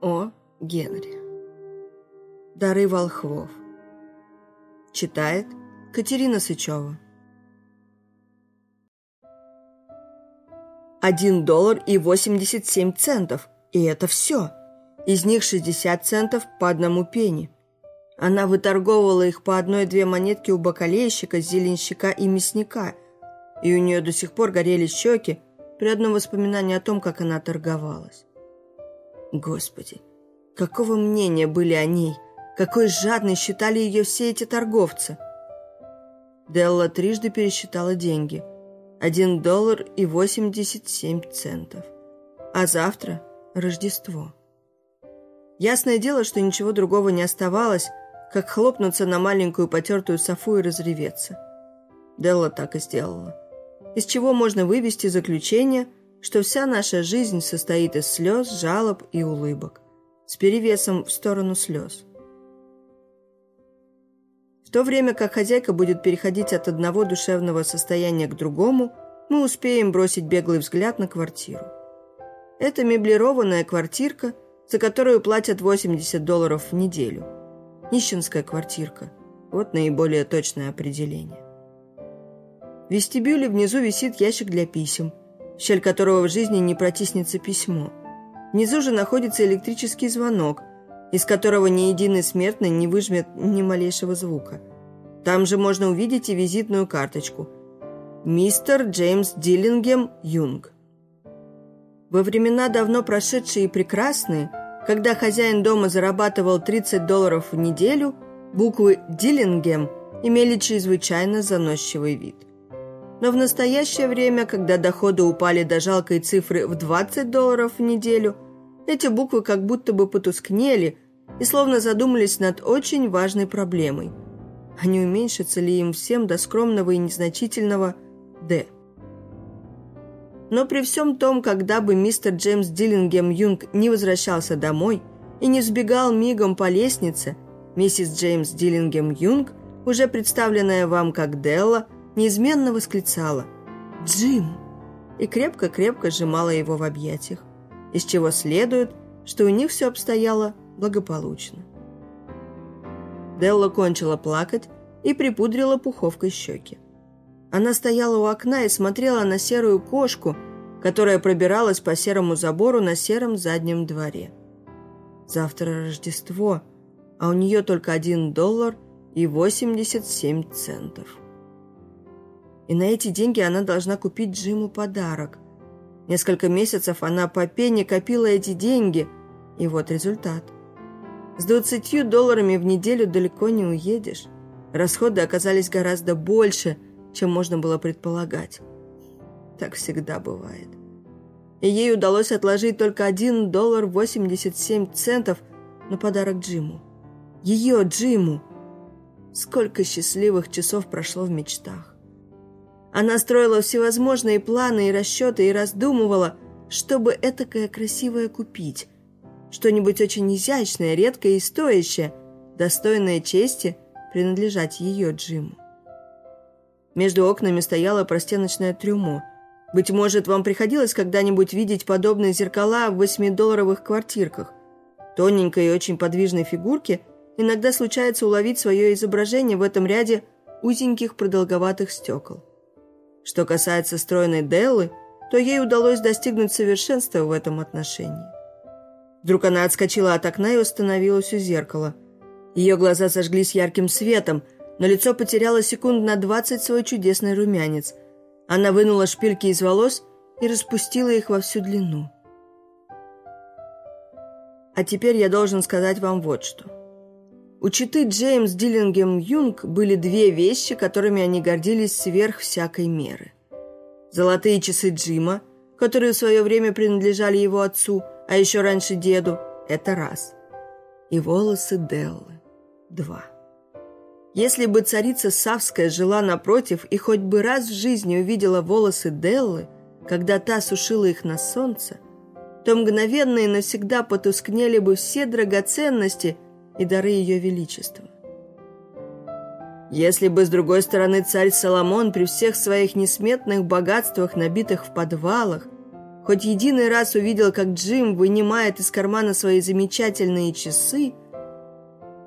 О. Генри. Дары волхвов. Читает Катерина Сычева. Один доллар и восемьдесят семь центов. И это все. Из них шестьдесят центов по одному пенни. Она выторговывала их по одной-две монетки у бакалейщика, зеленщика и мясника. И у нее до сих пор горели щеки при одном воспоминании о том, как она торговалась. Господи, какого мнения были о ней? Какой жадной считали ее все эти торговцы? Делла трижды пересчитала деньги. Один доллар и восемьдесят семь центов. А завтра – Рождество. Ясное дело, что ничего другого не оставалось, как хлопнуться на маленькую потертую софу и разреветься. Делла так и сделала. Из чего можно вывести заключение – что вся наша жизнь состоит из слез, жалоб и улыбок, с перевесом в сторону слез. В то время как хозяйка будет переходить от одного душевного состояния к другому, мы успеем бросить беглый взгляд на квартиру. Это меблированная квартирка, за которую платят 80 долларов в неделю. Нищенская квартирка. Вот наиболее точное определение. В вестибюле внизу висит ящик для писем – в щель которого в жизни не протиснется письмо. Внизу же находится электрический звонок, из которого ни единый смертный не выжмет ни малейшего звука. Там же можно увидеть и визитную карточку. «Мистер Джеймс Диллингем Юнг». Во времена давно прошедшие и прекрасные, когда хозяин дома зарабатывал 30 долларов в неделю, буквы «Диллингем» имели чрезвычайно заносчивый вид. Но в настоящее время, когда доходы упали до жалкой цифры в 20 долларов в неделю, эти буквы как будто бы потускнели и словно задумались над очень важной проблемой. А не уменьшится ли им всем до скромного и незначительного «Д». Но при всем том, когда бы мистер Джеймс Диллингем Юнг не возвращался домой и не сбегал мигом по лестнице, миссис Джеймс Диллингем Юнг, уже представленная вам как Делла, неизменно восклицала «Джим!» и крепко-крепко сжимала его в объятиях, из чего следует, что у них все обстояло благополучно. Делла кончила плакать и припудрила пуховкой щеки. Она стояла у окна и смотрела на серую кошку, которая пробиралась по серому забору на сером заднем дворе. Завтра Рождество, а у нее только один доллар и восемьдесят семь центов и на эти деньги она должна купить Джиму подарок. Несколько месяцев она по пене копила эти деньги, и вот результат. С двадцатью долларами в неделю далеко не уедешь. Расходы оказались гораздо больше, чем можно было предполагать. Так всегда бывает. И ей удалось отложить только один доллар восемьдесят семь центов на подарок Джиму. Ее Джиму! Сколько счастливых часов прошло в мечтах. Она строила всевозможные планы и расчеты и раздумывала, чтобы этакое красивое купить. Что-нибудь очень изящное, редкое и стоящее, достойное чести принадлежать ее Джиму. Между окнами стояло простеночное трюмо. Быть может, вам приходилось когда-нибудь видеть подобные зеркала в восьмидолларовых квартирках. Тоненькой и очень подвижной фигурке иногда случается уловить свое изображение в этом ряде узеньких продолговатых стекол. Что касается стройной Деллы, то ей удалось достигнуть совершенства в этом отношении. Вдруг она отскочила от окна и установилась у зеркала. Ее глаза сожглись ярким светом, но лицо потеряло секунд на двадцать свой чудесный румянец. Она вынула шпильки из волос и распустила их во всю длину. А теперь я должен сказать вам вот что. У читы Джеймс Диллингем Юнг были две вещи, которыми они гордились сверх всякой меры. Золотые часы Джима, которые в свое время принадлежали его отцу, а еще раньше деду, это раз. И волосы Деллы – два. Если бы царица Савская жила напротив и хоть бы раз в жизни увидела волосы Деллы, когда та сушила их на солнце, то мгновенно и навсегда потускнели бы все драгоценности – и дары ее величества. Если бы, с другой стороны, царь Соломон при всех своих несметных богатствах, набитых в подвалах, хоть единый раз увидел, как Джим вынимает из кармана свои замечательные часы,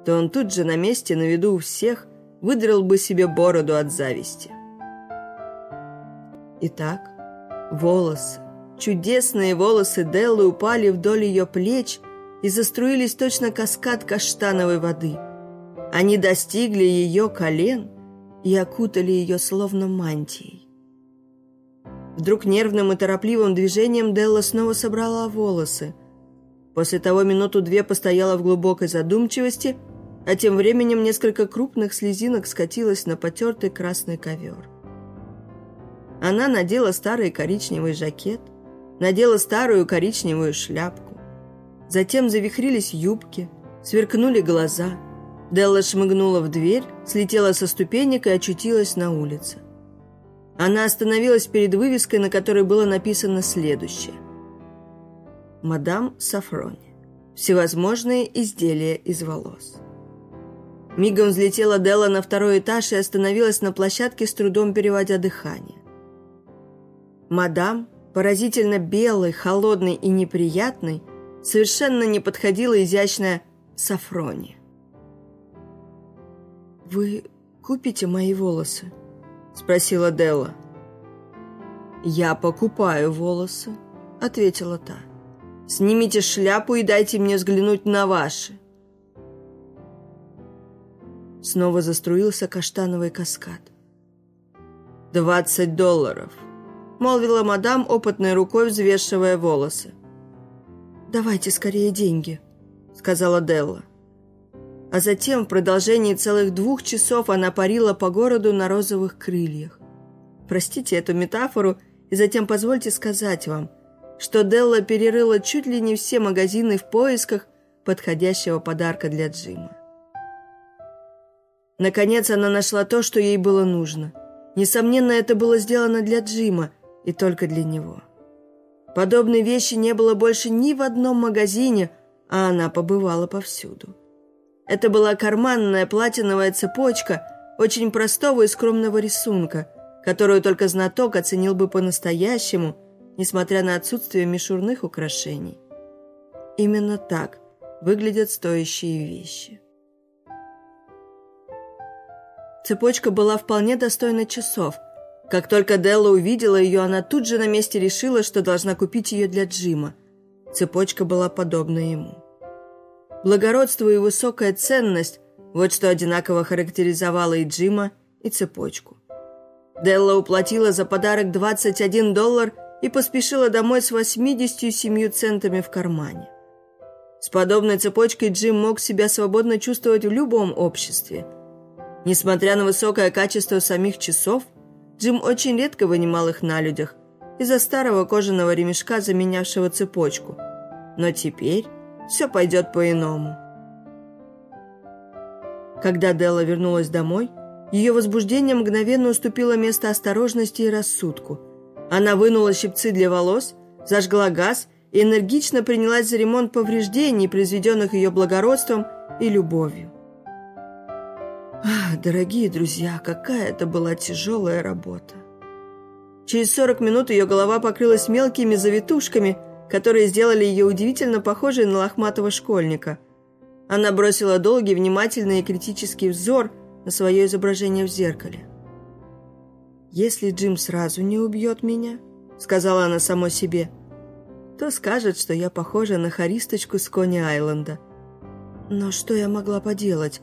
то он тут же на месте, на виду у всех, выдрал бы себе бороду от зависти. Итак, волосы, чудесные волосы Деллы упали вдоль ее плеч и заструились точно каскад каштановой воды. Они достигли ее колен и окутали ее словно мантией. Вдруг нервным и торопливым движением Делла снова собрала волосы. После того минуту-две постояла в глубокой задумчивости, а тем временем несколько крупных слезинок скатилось на потертый красный ковер. Она надела старый коричневый жакет, надела старую коричневую шляпку. Затем завихрились юбки, сверкнули глаза. Делла шмыгнула в дверь, слетела со ступенек и очутилась на улице. Она остановилась перед вывеской, на которой было написано следующее. «Мадам Сафрони. Всевозможные изделия из волос». Мигом взлетела Делла на второй этаж и остановилась на площадке, с трудом переводя дыхание. Мадам, поразительно белой, холодной и неприятной, совершенно не подходила изящная Сафрони. «Вы купите мои волосы?» – спросила Делла. «Я покупаю волосы», – ответила та. «Снимите шляпу и дайте мне взглянуть на ваши». Снова заструился каштановый каскад. «Двадцать долларов», — молвила мадам, опытной рукой взвешивая волосы. «Давайте скорее деньги», — сказала Делла. А затем в продолжении целых двух часов она парила по городу на розовых крыльях. Простите эту метафору, и затем позвольте сказать вам, что Делла перерыла чуть ли не все магазины в поисках подходящего подарка для Джима. Наконец она нашла то, что ей было нужно. Несомненно, это было сделано для Джима и только для него. Подобной вещи не было больше ни в одном магазине, а она побывала повсюду. Это была карманная платиновая цепочка очень простого и скромного рисунка, которую только знаток оценил бы по-настоящему, несмотря на отсутствие мишурных украшений. Именно так выглядят стоящие вещи. Цепочка была вполне достойна часов. Как только Делла увидела ее, она тут же на месте решила, что должна купить ее для Джима. Цепочка была подобна ему. Благородство и высокая ценность – вот что одинаково характеризовало и Джима, и цепочку. Делла уплатила за подарок 21 доллар и поспешила домой с 87 центами в кармане. С подобной цепочкой Джим мог себя свободно чувствовать в любом обществе – Несмотря на высокое качество самих часов, Джим очень редко вынимал их на людях из-за старого кожаного ремешка, заменявшего цепочку. Но теперь все пойдет по-иному. Когда Делла вернулась домой, ее возбуждение мгновенно уступило место осторожности и рассудку. Она вынула щипцы для волос, зажгла газ и энергично принялась за ремонт повреждений, произведенных ее благородством и любовью. Ах, дорогие друзья, какая это была тяжелая работа. Через 40 минут ее голова покрылась мелкими завитушками, которые сделали ее удивительно похожей на лохматого школьника. Она бросила долгий, внимательный и критический взор на свое изображение в зеркале. «Если Джим сразу не убьет меня», — сказала она самой себе, — то скажет, что я похожа на харисточку с Кони-Айленда. Но что я могла поделать?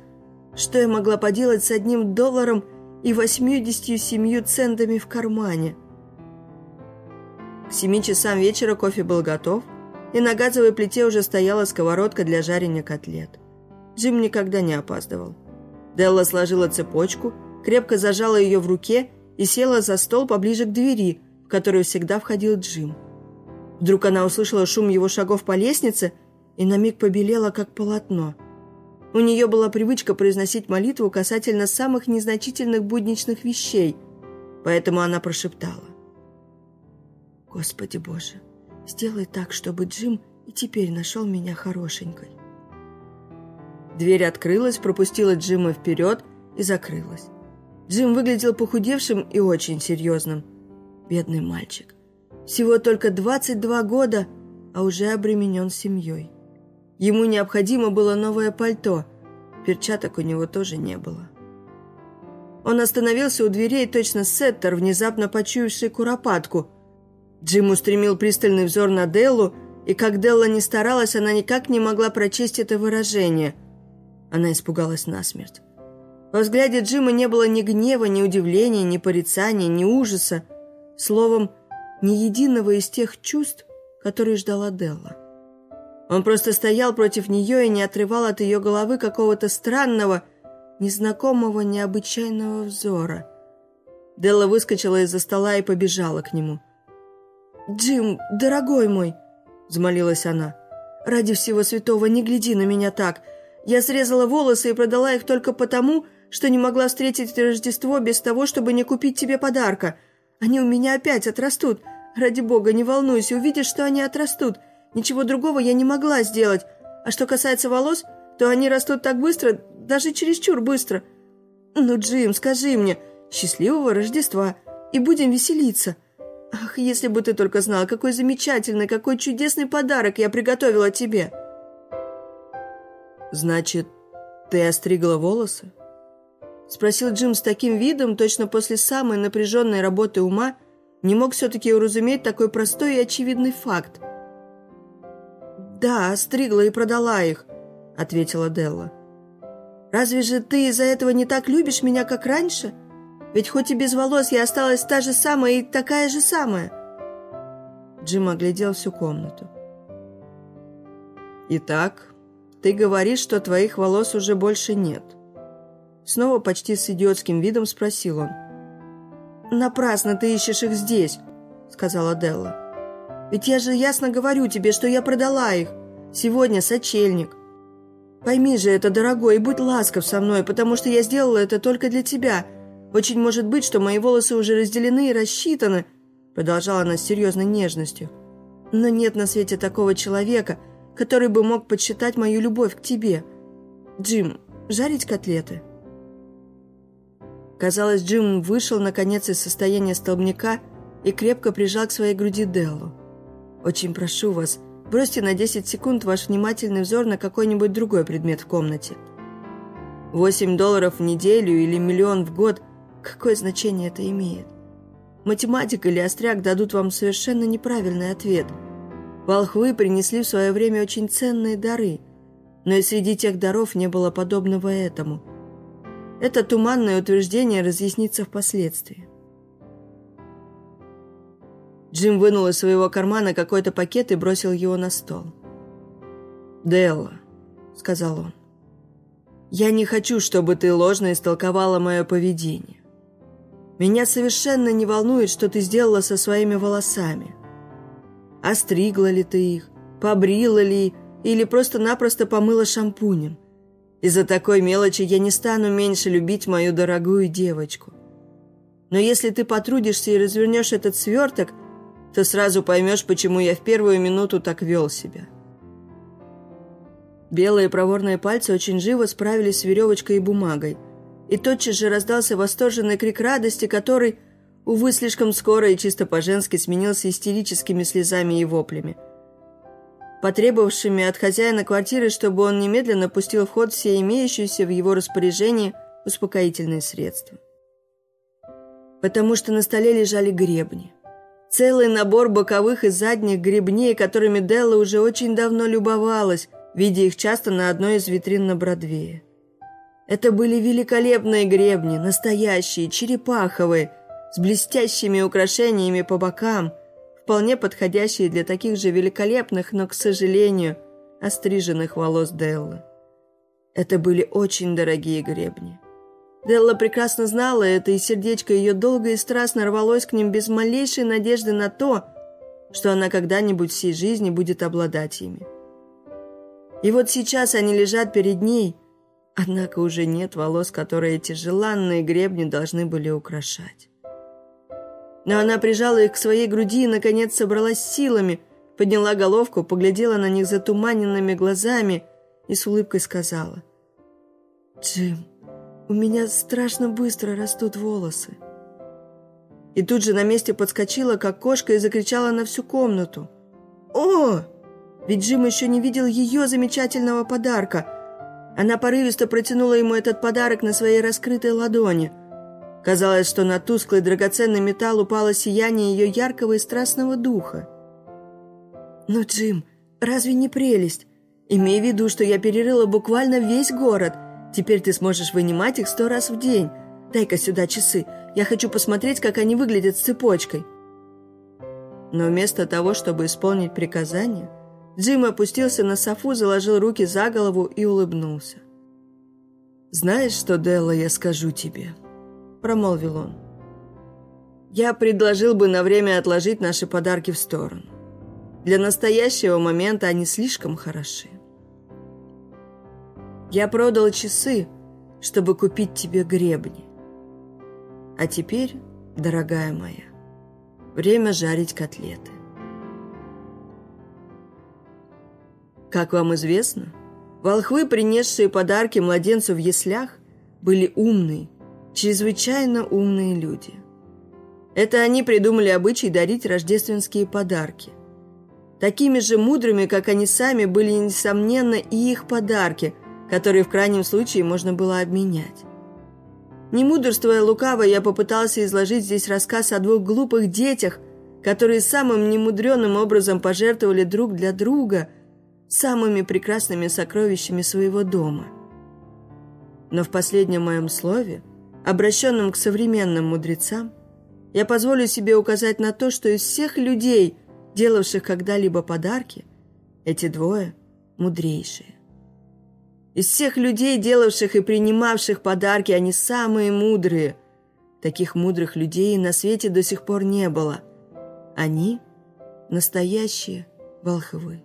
Что я могла поделать с одним долларом и восьмидесятью семью центами в кармане? К семи часам вечера кофе был готов, и на газовой плите уже стояла сковородка для жарения котлет. Джим никогда не опаздывал. Делла сложила цепочку, крепко зажала ее в руке и села за стол поближе к двери, в которую всегда входил Джим. Вдруг она услышала шум его шагов по лестнице и на миг побелела, как полотно – у нее была привычка произносить молитву касательно самых незначительных будничных вещей, поэтому она прошептала. «Господи Боже, сделай так, чтобы Джим и теперь нашел меня хорошенькой». Дверь открылась, пропустила Джима вперед и закрылась. Джим выглядел похудевшим и очень серьезным. Бедный мальчик. Всего только 22 года, а уже обременен семьей. Ему необходимо было новое пальто, перчаток у него тоже не было. Он остановился у дверей, точно сеттер, внезапно почуявший куропатку. Джим устремил пристальный взор на Деллу, и как Делла не старалась, она никак не могла прочесть это выражение. Она испугалась насмерть. Во взгляде Джима не было ни гнева, ни удивления, ни порицания, ни ужаса. Словом, ни единого из тех чувств, которые ждала Делла. Он просто стоял против нее и не отрывал от ее головы какого-то странного, незнакомого, необычайного взора. Делла выскочила из-за стола и побежала к нему. «Джим, дорогой мой!» – взмолилась она. «Ради всего святого, не гляди на меня так. Я срезала волосы и продала их только потому, что не могла встретить Рождество без того, чтобы не купить тебе подарка. Они у меня опять отрастут. Ради бога, не волнуйся, увидишь, что они отрастут. Ничего другого я не могла сделать. А что касается волос, то они растут так быстро, даже чересчур быстро. Ну, Джим, скажи мне, счастливого Рождества, и будем веселиться. Ах, если бы ты только знал, какой замечательный, какой чудесный подарок я приготовила тебе. Значит, ты остригла волосы? Спросил Джим с таким видом, точно после самой напряженной работы ума, не мог все-таки уразуметь такой простой и очевидный факт. «Да, стригла и продала их», — ответила Делла. «Разве же ты из-за этого не так любишь меня, как раньше? Ведь хоть и без волос я осталась та же самая и такая же самая». Джим оглядел всю комнату. «Итак, ты говоришь, что твоих волос уже больше нет?» Снова почти с идиотским видом спросил он. «Напрасно ты ищешь их здесь», — сказала Делла. «Ведь я же ясно говорю тебе, что я продала их. Сегодня сочельник. Пойми же это, дорогой, и будь ласков со мной, потому что я сделала это только для тебя. Очень может быть, что мои волосы уже разделены и рассчитаны», — продолжала она с серьезной нежностью. «Но нет на свете такого человека, который бы мог подсчитать мою любовь к тебе. Джим, жарить котлеты?» Казалось, Джим вышел, наконец, из состояния столбняка и крепко прижал к своей груди Деллу. «Очень прошу вас, бросьте на 10 секунд ваш внимательный взор на какой-нибудь другой предмет в комнате. 8 долларов в неделю или миллион в год – какое значение это имеет? Математик или остряк дадут вам совершенно неправильный ответ. Волхвы принесли в свое время очень ценные дары, но и среди тех даров не было подобного этому – это туманное утверждение разъяснится впоследствии. Джим вынул из своего кармана какой-то пакет и бросил его на стол. «Делла», — сказал он, — «я не хочу, чтобы ты ложно истолковала мое поведение. Меня совершенно не волнует, что ты сделала со своими волосами. Остригла ли ты их, побрила ли или просто-напросто помыла шампунем. Из-за такой мелочи я не стану меньше любить мою дорогую девочку. Но если ты потрудишься и развернешь этот сверток, то сразу поймешь, почему я в первую минуту так вел себя. Белые проворные пальцы очень живо справились с веревочкой и бумагой, и тотчас же раздался восторженный крик радости, который, увы, слишком скоро и чисто по-женски сменился истерическими слезами и воплями – потребовавшими от хозяина квартиры, чтобы он немедленно пустил в ход все имеющиеся в его распоряжении успокоительные средства. Потому что на столе лежали гребни. Целый набор боковых и задних гребней, которыми Делла уже очень давно любовалась, видя их часто на одной из витрин на Бродвее. Это были великолепные гребни, настоящие, черепаховые, с блестящими украшениями по бокам – вполне подходящие для таких же великолепных, но, к сожалению, остриженных волос Деллы. Это были очень дорогие гребни. Делла прекрасно знала это, и сердечко ее долго и страстно рвалось к ним без малейшей надежды на то, что она когда-нибудь всей жизни будет обладать ими. И вот сейчас они лежат перед ней, однако уже нет волос, которые эти желанные гребни должны были украшать. Но она прижала их к своей груди и, наконец, собралась силами, подняла головку, поглядела на них затуманенными глазами и с улыбкой сказала. «Джим, у меня страшно быстро растут волосы». И тут же на месте подскочила, как кошка, и закричала на всю комнату. «О!» Ведь Джим еще не видел ее замечательного подарка. Она порывисто протянула ему этот подарок на своей раскрытой ладони. Казалось, что на тусклый драгоценный металл упало сияние ее яркого и страстного духа. «Ну, Джим, разве не прелесть? Имей в виду, что я перерыла буквально весь город. Теперь ты сможешь вынимать их сто раз в день. Дай-ка сюда часы. Я хочу посмотреть, как они выглядят с цепочкой». Но вместо того, чтобы исполнить приказание, Джим опустился на софу, заложил руки за голову и улыбнулся. «Знаешь, что, Делла, я скажу тебе?» – промолвил он. «Я предложил бы на время отложить наши подарки в сторону. Для настоящего момента они слишком хороши. Я продал часы, чтобы купить тебе гребни. А теперь, дорогая моя, время жарить котлеты. Как вам известно, волхвы, принесшие подарки младенцу в яслях, были умные, чрезвычайно умные люди. Это они придумали обычай дарить рождественские подарки. Такими же мудрыми, как они сами, были, несомненно, и их подарки, которые в крайнем случае можно было обменять. Не мудрствуя лукаво, я попытался изложить здесь рассказ о двух глупых детях, которые самым немудреным образом пожертвовали друг для друга – самыми прекрасными сокровищами своего дома. Но в последнем моем слове, обращенном к современным мудрецам, я позволю себе указать на то, что из всех людей, делавших когда-либо подарки, эти двое мудрейшие. Из всех людей, делавших и принимавших подарки, они самые мудрые. Таких мудрых людей на свете до сих пор не было. Они – настоящие волхвы.